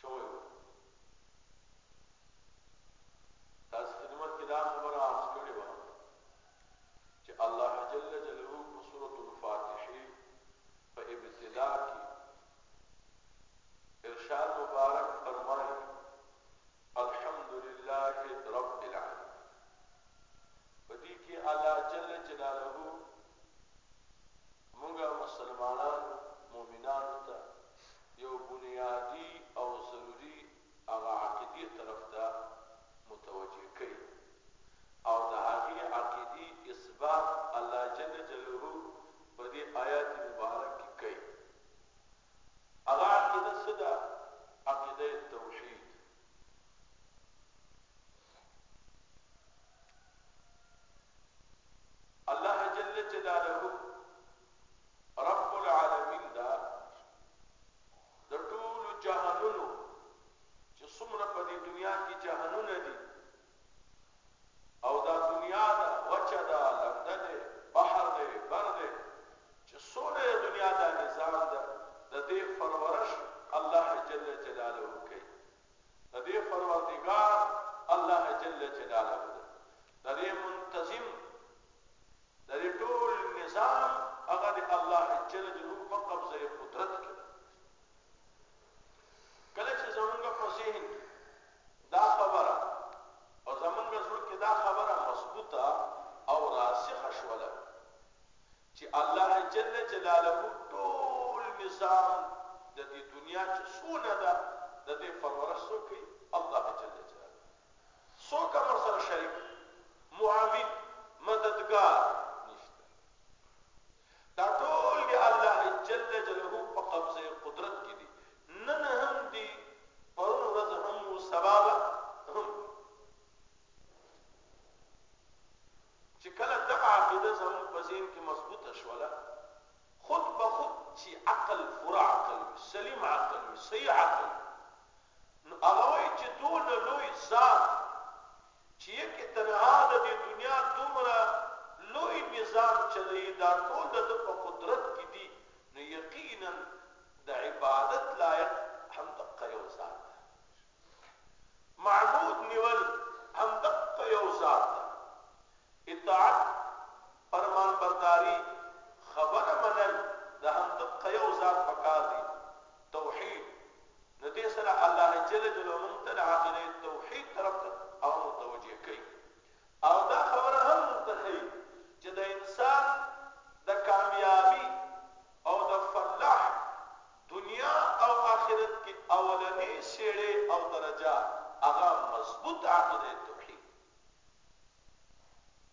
شوی وو تاسو خدمت کې دا خبره عرض کړې وه چې الله جل جلاله په سورۃ الفاتحه په ابتدا کې ارشاد مبارک فرمایي الحمدلله رب العالمين په دې کې الله جل جلاله موږ مسلمانانو مؤمنانو ته یو بنیادی او ضروری هغه عقیدی طرف ته متوجه کوي او د هغه عقیدی اثبات الله جل جلاله په دې آیات مبارک کې کوي هغه عقیده څه ده؟ عقیده توحید. الله جل جلاله رب العالمین دا د ټولو جهانونو چې څومره په دې دنیا کې جهانونه دي او دا دنیا ده وچه ده لنده ده بحر ده بر ده چې څونه د دنیا دا نظام ده د دې پرورش الله جل جلاله کوي د دې پروردگار الله جل جلاله ده د دې منتظم د دې ټول نظام هغه د الله جل جلاله په قبضه قدرت کې کله چې زمونږ په ذهن کې دا خبره او زمونږ زړه کې دا خبره مضبوطه او راسخه شوله چې الله جل جلاله ټول نظام د دې دنیا چې څونه ده د دې پرورش څوک الله جل جلاله څوک هم سره شریک معاون مددگار نشته دا ټول د الله جل جله په قبضه قدرت کې دي، نن هم دي، پرون ورځ هم وو، سبا به هم وي. چې کله دغه عقیده زموږ په ذهن کې مضبوطه شوله، خود به خود چې عقل پوره عقل وي، سلیم عقل وي، صحیح عقل وي، نو هغه وایي چې دونه لوی ذات چی یکی تنها د دی دنیا دومره لوی نظام چلوی دا ټول د ده په قدرت کی دی نو یقینا د عبادت لایق هم دقه یو ذات ده معبود نیول هم دقه یو ذات ده اطاعت فرمانبرداری، خبره منل د همدق که یو ذات پکار دی، توحید، نو دې سره الله جل جلاله مونږ ته د عقیده توحید طرف ته هغه متوجه کوي او دا خبره هم مونږ ته ښیي چې د انسان د کامیابی او د فلاح دنیا او آخرت کې اولنې سیړې او درجه هغه مضبوط عقیده توحید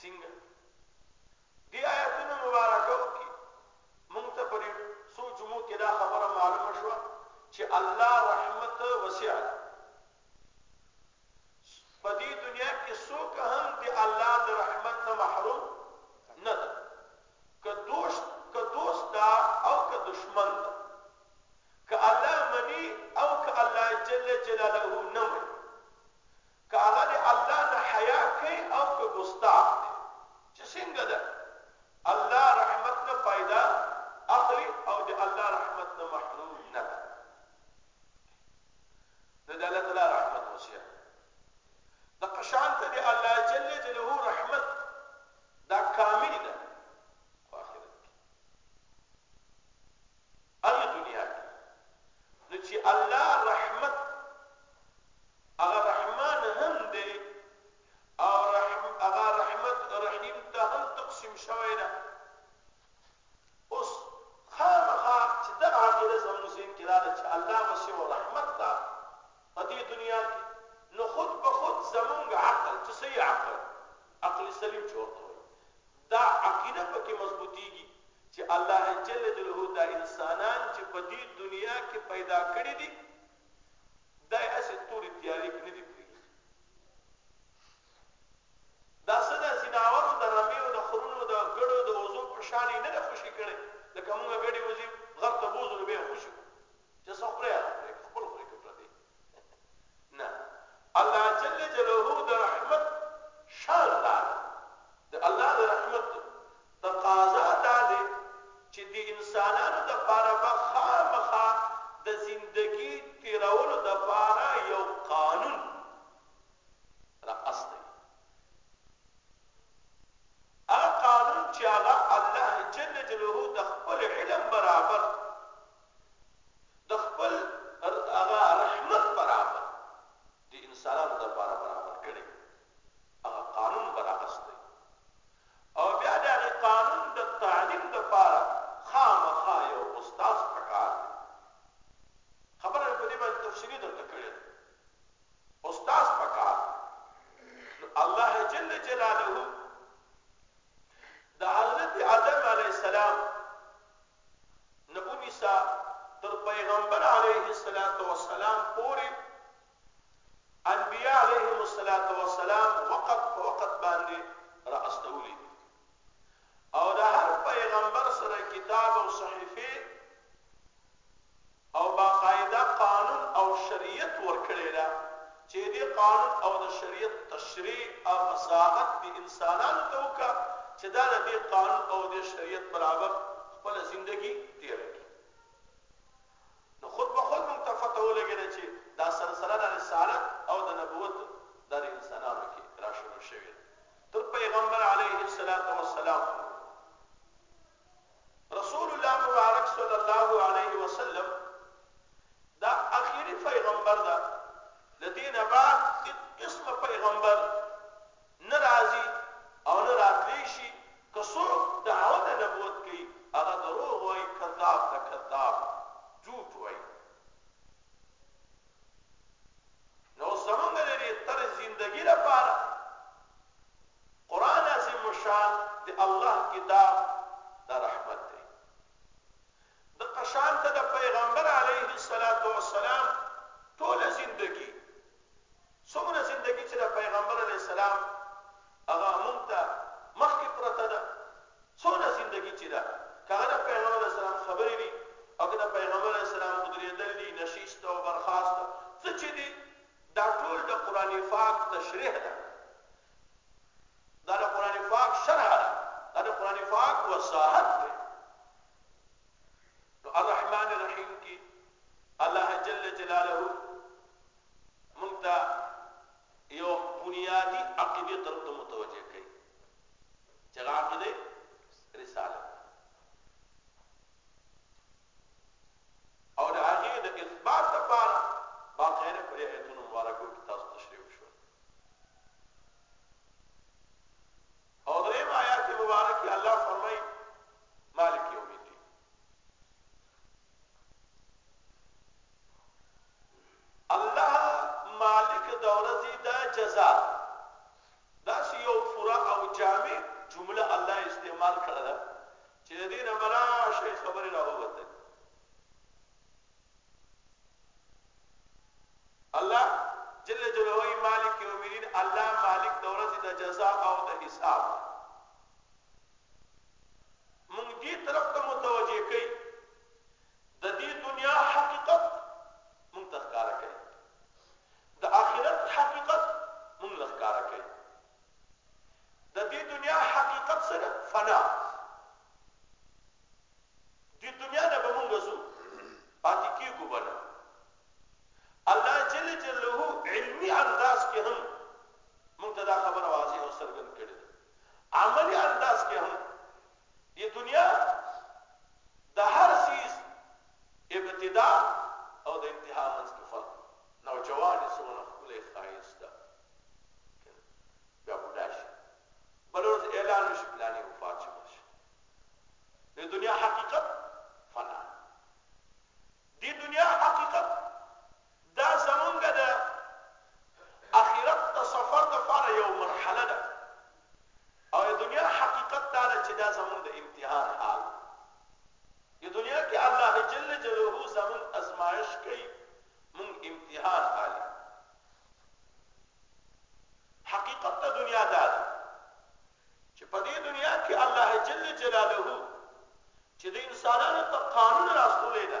څنګه دې آیتونو مبارکو کې موږ ته په دې څو جمعو کې دا خبره معلومه شوه چې الله رحمت وسع ده په دې دنیا کې څوک هم د الله د رحمت نه محروم نه ده که دوست که دوست ده او که دشمن ده که الله مني او که الله جل جلاله نه مني که هغه د الله نه حیا کوي او که ګستاخ دی چې څنګه ده الله رحمت نه فایده اخلي او د الله رحمت نه محروم نه ده نه د الله تعالی رحمت وسیع د قشان ته د الله جل جلاله رحمت دا کامل ده هغې دنیا کې نو چې الله رحمت هغه رحمان هم دی او رحم هغه رحمت رحیم ته هم تقسیم شوی ده اوس خامخا چې دغه عقیده زموږ ذهن کې راغله چې الله وسیع رحمت ده په دې دنیا کې نو خود به خود زمونږ عقل چې صحیح عقل عقل سلیم چې ورته دا عقیده په کې مضبوطیږي چې الله جل جلاله دا انسانان چې په دې دنیا کې پیدا کړي دي دا یې هسې تورې تیارې کې نه دي پرېښي دا څه د ځناورو د رمیو د خرونو د ګړو د وزو په شان یې نه ده خوشي کړی لکه موږ ګډې وزې غر ته بوځو نو بیا یې خوشي کړو چې څه خورې هغه پرېږده خپل خورې کړه پردی نه الله جل جلاله د رحمت شان دا ده د الله د رحمت تقاضا دا ده چې د انسانانو د پاره به خامخا د زندګي تیرولو د پاره یو قانون را اصلي هغه قانون چې هغه الله جل جلاله د خپل علم برابر د خپل هغه رحمت برابر د انسانانو د پاره برابر کړي هغه قانون براغسته او بیا د هغه قانون د تعلیم د پاره خامخا یو استاد پکار دی خبره په دې باندې تفصیلی درته کړې ده استاد پکار الله جل جلاله د حضرت آدم علی السلام نه ونیسه تر پیغمبر علیه السلام پورې انبیاء علیهم السلام وقت په وقت باندې را استولي او د هر پیغمبر سره کتاب او صحیفه او باقاعده قانون او شريعت ورکړی ده چي دي قانون او د شريعت تشريع او مساغت دي انسانانو ته وکړه چي دا د دي قانون او دي شريعت برابر خپله زندګي تيره کړي نو خود به خود مونږ ته پته ولګېده چي دا سلسله د رسالت او د نبوت دا د انسانانو کي را شروع شوې تر پیغمبر علیه السلام رسول الله مبارک صلی الله علیه وسلم دا اخیری پیغمبر ده د دې نه بعد هیڅ قسم پیغمبر نه راځي او نه راتلی شي که څوک دعوه د نبوت کوي هغه دروغ وایي کذاب ده کذاب جوټ وایي نو زمونږ د دې تر زندگی لپاره قرآن عظیم الشان د الله کتاب دا رحمت دی دقه شان ته د پیغمبر علیه الصلاۃ والسلام ټول زندگی څومره زندگی چې د پیغمبر علیه السلام هغه مونږ ته مخکې پرته ده څونه زندگی چې ده کله د پیغمبر علیه السلام خبرې دي او کله پیغمبر علیه السلام مدریدل دي نشیست او برخاست څه چې دي دا ټول د قران فاک تشريح ده دا د قران فاک شرح ده دا د قران فاک وضاحت ده نو الرحمن الرحیم کی الله جل جلاله مونږ ته یو بنیادی عقیده طرف ته متوجه کړي چې عقیده رسالت او د هغې د اثبات لپاره باقاعده په دې آیتونو مبارکو کې تاسو تشریح وشول او دریم آیات مبارک کې الله فرمایي مالک یوم الدین الله مالک د ورځی د جزا داسی یو پوره او جامع جمله الله استعمال کړه ده چی د دی نه بلا شی خبری را ووتلی الله جل جلاله مالک یوم الدین الله مالک د ورځی د جزا او د حساب مونږ دې طرف ته متوجه کړي ددې دنیا حقیقت مونږ ته ښکاره کوي د آخرت حقیقت مونږ له ښکاره کوي د دې دنیا حقیقت سره فنا دې دنیا نه به مونږ زو پاتې کیږو بنه الله جل جلاله علمی انداز کې هم مونږ ته دا خبره واضح او څرګند کړې عملی انداز کې هم دې دنیا د هر څیز ابتدا او د انتها منځ کې فرق نو جوان سونه خپل خایسته بیا بوډا شي بل ورځ اعلان وشي پلانې وفات شي د دنیا حقیقت فنا دې دنیا حقیقت دا زمونږ د اخرت د سفر لپاره یوه مرحله ده او د دنیا حقیقت دا ده چې دا زمونږ د امتحان حال دی. د دنیا کې الله جل جلاله زمونږ ازمایش کوي، مونږ امتحان حالي. حقیقت د دنیا دا ده چې په دې دنیا کې الله جل جلاله چې د انسانانو ته قانون راستولې ده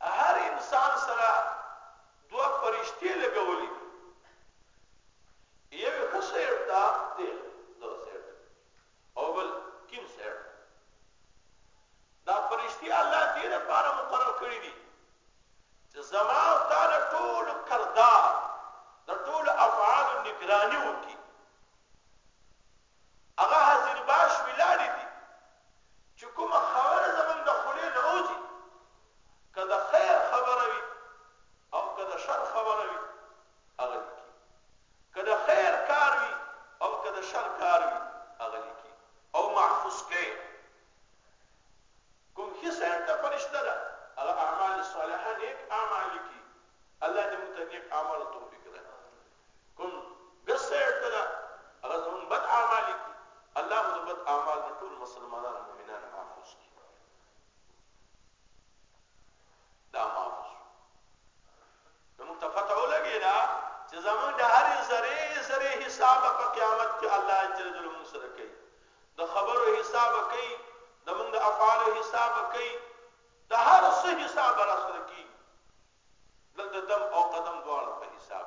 په هر انسان سره دوه فرشتې لګولې دي یو ښه سیټ دا دی دا سیټ او بل کیم سیټ دا فرشتي الله دې لپاره مقرر کړی دي چې زما او تعالی ټول کردار د ټول افعال نگرانی وکي هغه حاضر باش ولاړې دي چې کومه خبره زمونږ د خولې نه وځي که د خیر خبره وي او که د شر خبره وي هغه لیکي که د خیر کار وي او که د شر کار وي هغه لیکي او محفوظ کوي کوم ښه سړی ته فرشته ده هغه اعمال صالحه نیک اعمال لیکي الله دې موږ ته نیک اعمال توفیق راکړي کوم ګس سيټ ته ده هغه زموږ بد اعمال دي الله مو د بد اعمال نه ټول مسلمانان مؤمنان محفوظ کړي دا محفوظ نو موږ ته پته ولګي دا چې زموږ د هر ذره ذره حساب په قیامت کې الله جل جلاله موږ سره کوي د خبرو حساب کوي د موږ د افعال حساب کوي د هر څه حساب را سره کوي دلته دم او قدم دواړه په حساب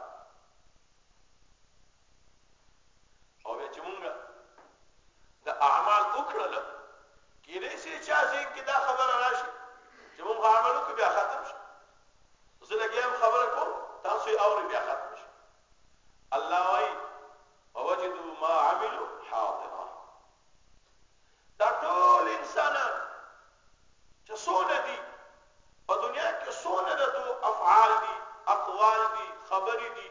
او بیا چې مونږ د اعمال وکړل کېدای شي چې ځین کې دا خبره راشي چې مونږ عمل وکړو بیا ختم شي زه لګیم خبره کوم تاسو یې اوري بیا ختم شي الله وايي ووجدوا ما عملوا حاضرا دا ټول انسانان چې څونه دي په دنیا کې څونه د دوه افعال دي اقوال دي خبرې دي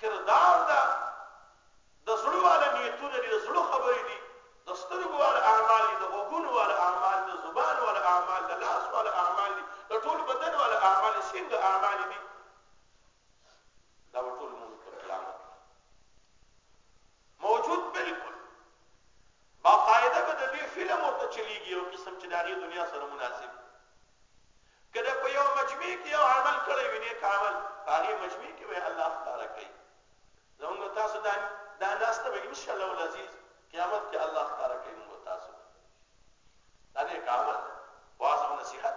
کردار ده د زړه والا نیتونه دي د زړه خبرې دي د سترګو والا اعمال دي د غوګونو والا اعمال د زبان والا اعمال د لاس والا اعمال دي د ټول بدن والا اعمال څنګه اعمال دي دا به ټول منکر کلامات دي. موجود بالکل باقاعده به د دوی فلم ورته چلیږي یو قسم چې د هغې دنیا سره مناسب که د په یو مجمع کې یو عمل کړی وي نیک عمل په هغې مجمع کې به یې الله ښکاره کوي زمونږ تاسو دا دا ناسته به انشاءالله العزیز قیامت کې الله ښکاره کوي مونږ تاسو دا نیک عمل واعظ او نصیحت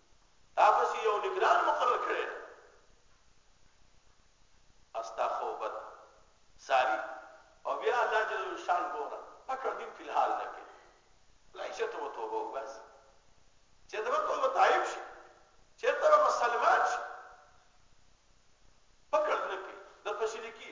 تاسو یو نگران مقرر کړی دی استا خوبت ساری او بیا الله جل شان ګوره پکړ دین په حال نه کې لایشه ته توبه وباس چې دا توبه تایب شي چې دا مسلمان شي پکړ دین کې د تشریکی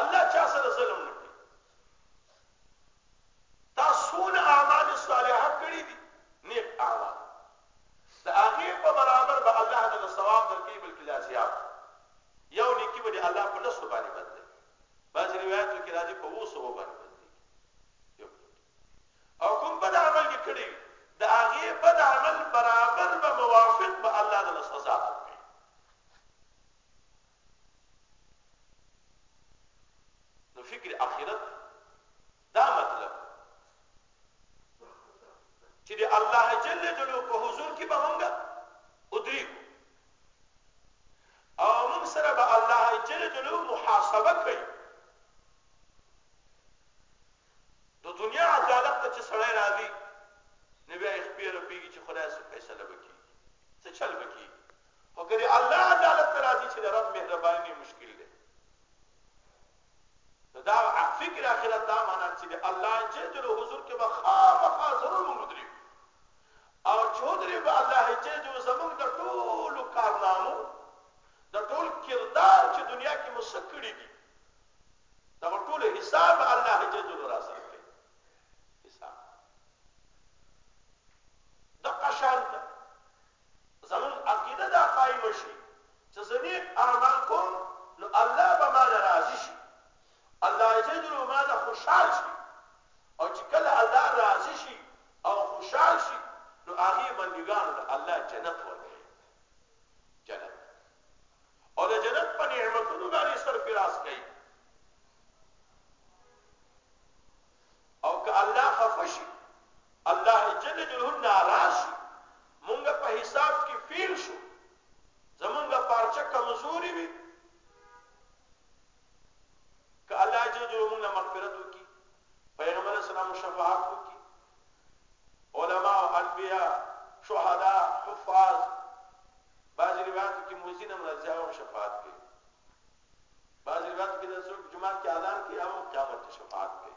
الله چا سره ظلم نه کوي تا سونه اعمال صالحه کړی دي نیک اعمال د هغه په برابر به الله د ثواب درکې بلکې لا زیات یو نیکی به الله په لسو باندې بدلي بعض روایتو کې راځي په وسو باندې بدلي او کوم بد عمل کې کړی د هغه بد عمل برابر به موافق به الله د سزا ورکړي نو فکر اخرت دا مطلب چې د الله جل جلاله په حضور کې به موږ ودرېږو او موږ سره به الله جل جلاله محاسبه کوي د دنیا عدالت ته چې سړی راځي نو بیا یې خپې رپېږي چې خدای څه فیصله وکړي څه چل وکړي خو که د الله عدالت ته راځي چې د رب مهرباني نه مشکل دی نو دا فکر اخرت دا معنا چې د الله جل جلاله حضور کې به خامخا ضرور موږ درې او چودري به الله جل جلاله زموږ د ټول کارنامو د ټول کردار چې دنیا کې مسکړي دي دا ټول حساب الله جل جلاله را سره کوي حساب د قشانت زموږ عقیده دا قایمه شي چې زه نیک اعمال کوم نو الله به مانه راضي شي، الله عزوجل به مانه خوشحال شي او چې کله الله راضي شي او خوشحال شي نو هغې بندګانو ته الله جنت ورکوي، جنت او د جنت په نعمتونو باندې سرفراز کوي او که الله خفه شي الله جل جلاله ناراض شي مونږ په حساب کې فیل شو زمونږ پارچه کمزوري وي که الله جل جلاله مونږ مغفرت وکړي پیغمبر اسلام شفاعت وکړي علما او انبیا شهدا حفاظ بعضی روایت کې مؤذن هم راځي او شفاعت کوي بعضی روایت کې د څوک جمعه کې اذان کوي او قیامت شفاعت کوي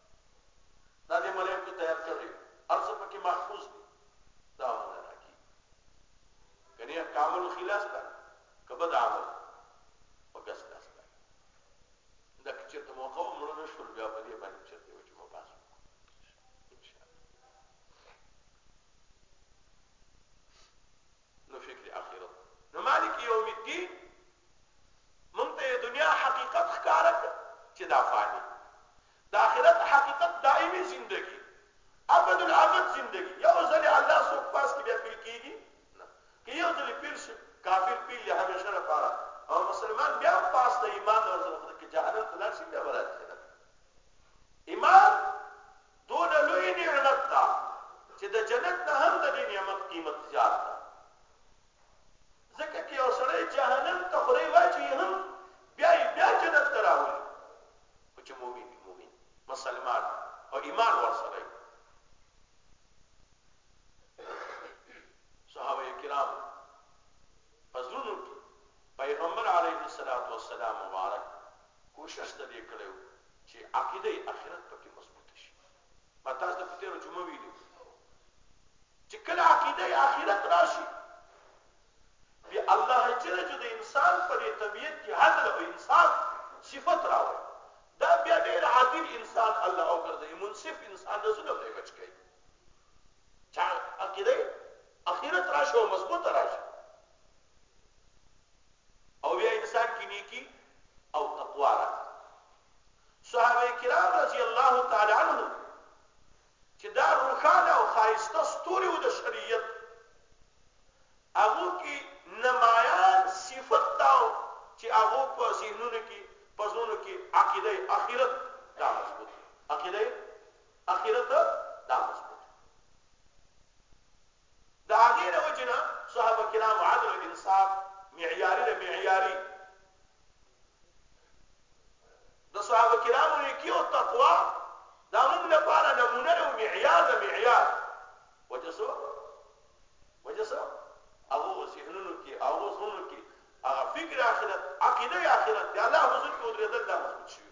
دا دې ملک کې تیار کړی هر څه پکې محفوظ دي دا هم نه راکی کني احکام خلاص ده کبه دا عمل وګس لاس ده دا چې ته موقع مړ نه شول بیا په دې باندې چې ته وچ مو پاس نو فکر اخرت نو مالک یوم الدین مونږ ته یې دنیا حقیقت ښکاره کړ چې دا فانی د آخرت حقیقت دایمي زندگی ابد الابد زندگی یو ځل الله سو پاس کې بیا پیل کیږي نه که یو ځل پیل شي کافر پیل له همیشه لپاره او مسلمان بیا پاس ته ایمان ورته کې جهنم ته لاړ شي بیا ورته ایمان دونه لوی نعمت ده چې د جنت نه هم د دې نعمت قیمت زیات ده ځکه که یو سړی جهنم ته خورې واچي هم بیا یې بیا جنت ته راولي خو چې مؤمن وي مؤمن مسلمان او ایمان ورسره وي صحابه کرام په زړونو کې پیغمبر علیه الصلوة والسلام مبارک کوشش د دې کړی و چې عقیده اخرت پکې مضبوطه شي ما تاسو ته په تېره جمعه ویلي چې کله عقیده اخرت راشي بیا الله جل جلاله د انسان په دې طبیعت کې عدل او انصاف صفت راوړي دا بیا ډېر عادل انسان الله او ګرځي منصف انسان رسول الله بچ کوي چا عقیده اخیرت راشه او مضبوط راشه او بیا انسان کې نیکی او تقوا را صحابه کرام رضی الله تعالی عنهم چې دا روښانه او خایسته ستوري و د شریعت هغه کې نمایان صفت داو چې هغه په ذهنونو کې په زونو کې عقیده اخیرت دا مضبوط عقیده اخرت دا مثبت وي. د هغې له وجې نه صحابه کرام عدل او انصاف معیاري له معیاري د صحابه کرامو نیکي او تقوا دا موږ لپاره نمونه او معیار د معیار وجه څه وجه څه هغو ذهنونو کې هغو زړونو کې هغه فکر آخرت عقیده آخرت د الله حضور کې ودرېدل دا مضبوط شوي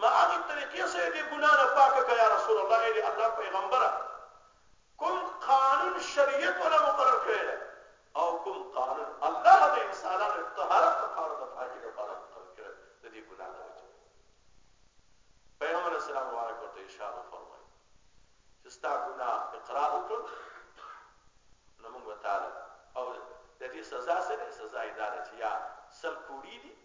ما هغی طریقی سره دی ګناه نه پاک که یا رسول الله ای دی الله پیغمبره کوم قانون شریعت ولا مقرر کړی دی او کوم قانون الله د انسانانو طهارت لپاره د پاکی لپاره مقرر کړی د دې ګناه نه وجه پیغمبر اسلام مبارک ورته اشاره فرمایي چې ستا ګناه اقرار وکړ نو موږ تعالی او د دې سزا سره سزا اداره چې یا سل کوړي دي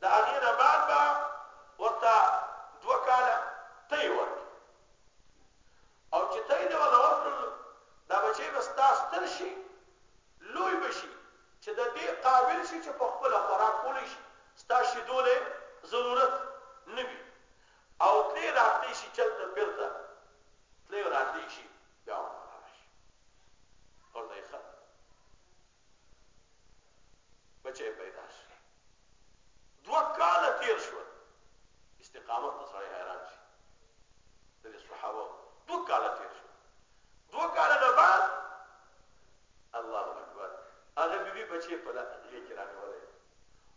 د هغې نه بعد به ورته دوه کاله ته یې ورکړې او چې ته یې له وله ورکړل دا بچی به ستا ستر شي لوی به شي چې د دې قابل شي چې په خپله خوراک کولی شي ستا شیدو له ضرورت نه وي او تلې راتلې شي چلته بیرته تلې راتلې شي بیا ورته راشي ورته یې ښه بچه پیدا شي دوه کاله تیر شو استقامت ته سړی حیران شي د صحابه دوه کاله تیر شو دوه کاله نه بعد الله اکبر هغه بیبي بچي په لږه کې راغله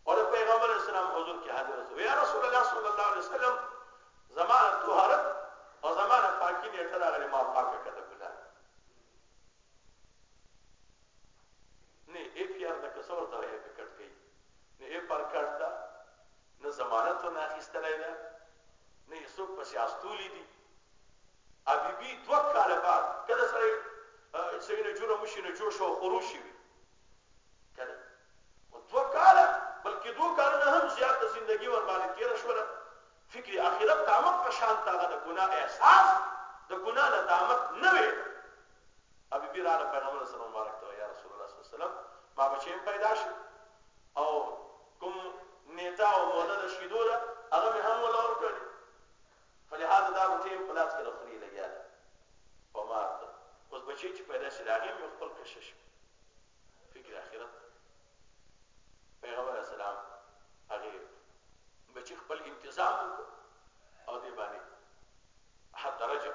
او پیغمبر اسلام حضور کې حاضر شو یا رسول الله صلی الله علیه وسلم زمانه طهارت او زمانه پاکي نه تر هغه ما پاکه کړه نه ایف یار د کسور ته یې کټ کوي نه ایف پر کټ دا نه ضمانت نه اخیستلای دا نه یې څوک پسې استولې دي ابي بي دوه کاله بعد کله سره چې نه جوړه مشي نه جوړ شو خروشي کله او دوه کاله بلکې دوه کاله نه هم زیاته ژوندۍ ور باندې تیر شوله فکر اخرت تعمق په شان تاغه د ګناه احساس د ګناه له تعمق نه وي او بي بي راغله پیغمبر صلی الله علیه وسلم مبارک ته یا رسول الله صلی الله علیه وسلم ما بچی پیدا شو او کوم نیتا او موده د شیدو ده هغه مې هم ولا ورکړ فلهذا دا بوټي په لاس کې لخري لګیا ده په مات ده اوس بچی چې پیدا شي دا غي مې خپل کشش فکر اخرت پیغمبر اسلام هغه بچی خپل انتظام او دی باندې حتی رجب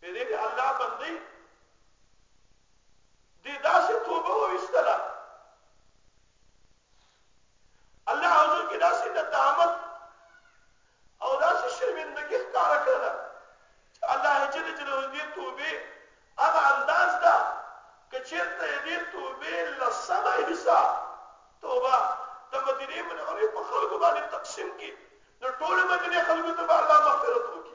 دې دې الله بندي دې داسې توبه وستله الله حضور کې داسې ندامت او داسې شرمندګي ښکاره کړله چې الله جل جلاله دې توبه هغه انداز ده که چېرته دې توبه لسمه حصہ توبه د مدینې منورې په خلکو باندې تقسیم کړي د ټولو مدینې خلکو ته به الله مغفرت وکړي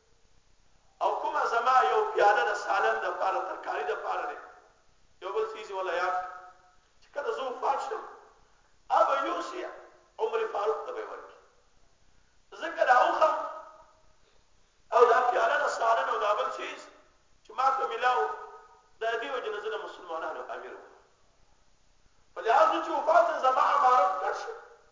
او کومه زما یو پیاله د سالن د پاره ترکاری د پاره دی یو بل څه ولا یاد چې کله زه وفات شم ابا یوسی عمر فاروق ته به ورکی ذکر اوخم او دا پیاله د سالن او دا بل څه چې ما ته ملاو د دې وجه نه زه مسلمانانو امیر وم په لحاظ چې وفات زما امارت کړ شو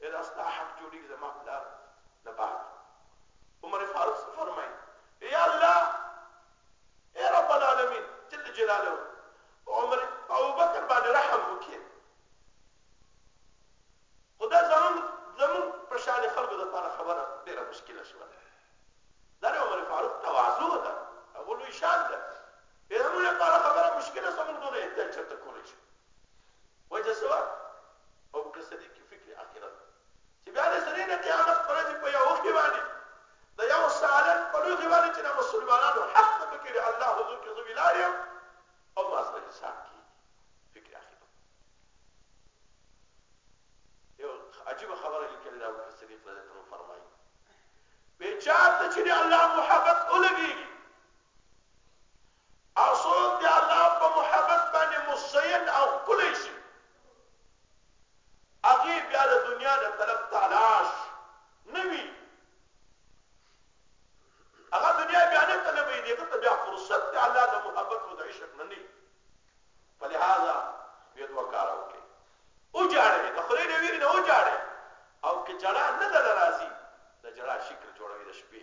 یاره ستا حق جوړیږي زما پلار نه بعد عمر فاروق څه فرمایي یا الله یا رب العالمین جل جلاله عمر ابو بکر باندې رحم وکړي خدا زمون زمون په شان خلکو د لپاره خبره ډیره مشکله شوه دا عمر فاروق تواضع ده هغه لوی شان ده زمون لپاره خبره مشکله سمون دونه احتیاج چرته کولی شي وجه سوا او که صدیق فکر آخرت چې بیا د سرې د قیامت په ورځ په یو خې باندې د یو سالن په لوخې باندې چې د مسلمانانو حق ته پکې د الله حضور کې زه ولاړ یم او ما سره حساب کېږي فکر آخرت یو عجیبه خبره لیکلې ده ابوبکر صدیق رضی الله عنه فرمایي بې چاته چې د الله محبت ولګېږي او څوک د الله په محبت باندې مزین او ښکلی شي هغه بیا د دنیا د طلب تلاش نه وي هغه دنیا بیا نه طلبوي دې ته بیا فرصت د الله د محبت او د عشق نه نه په لهذا بیا دوه کار وکړي او جاړې د خوري نه ویری نه او جاړې او که جړا نه دل راځي د جړا شکل جوړوي د شپې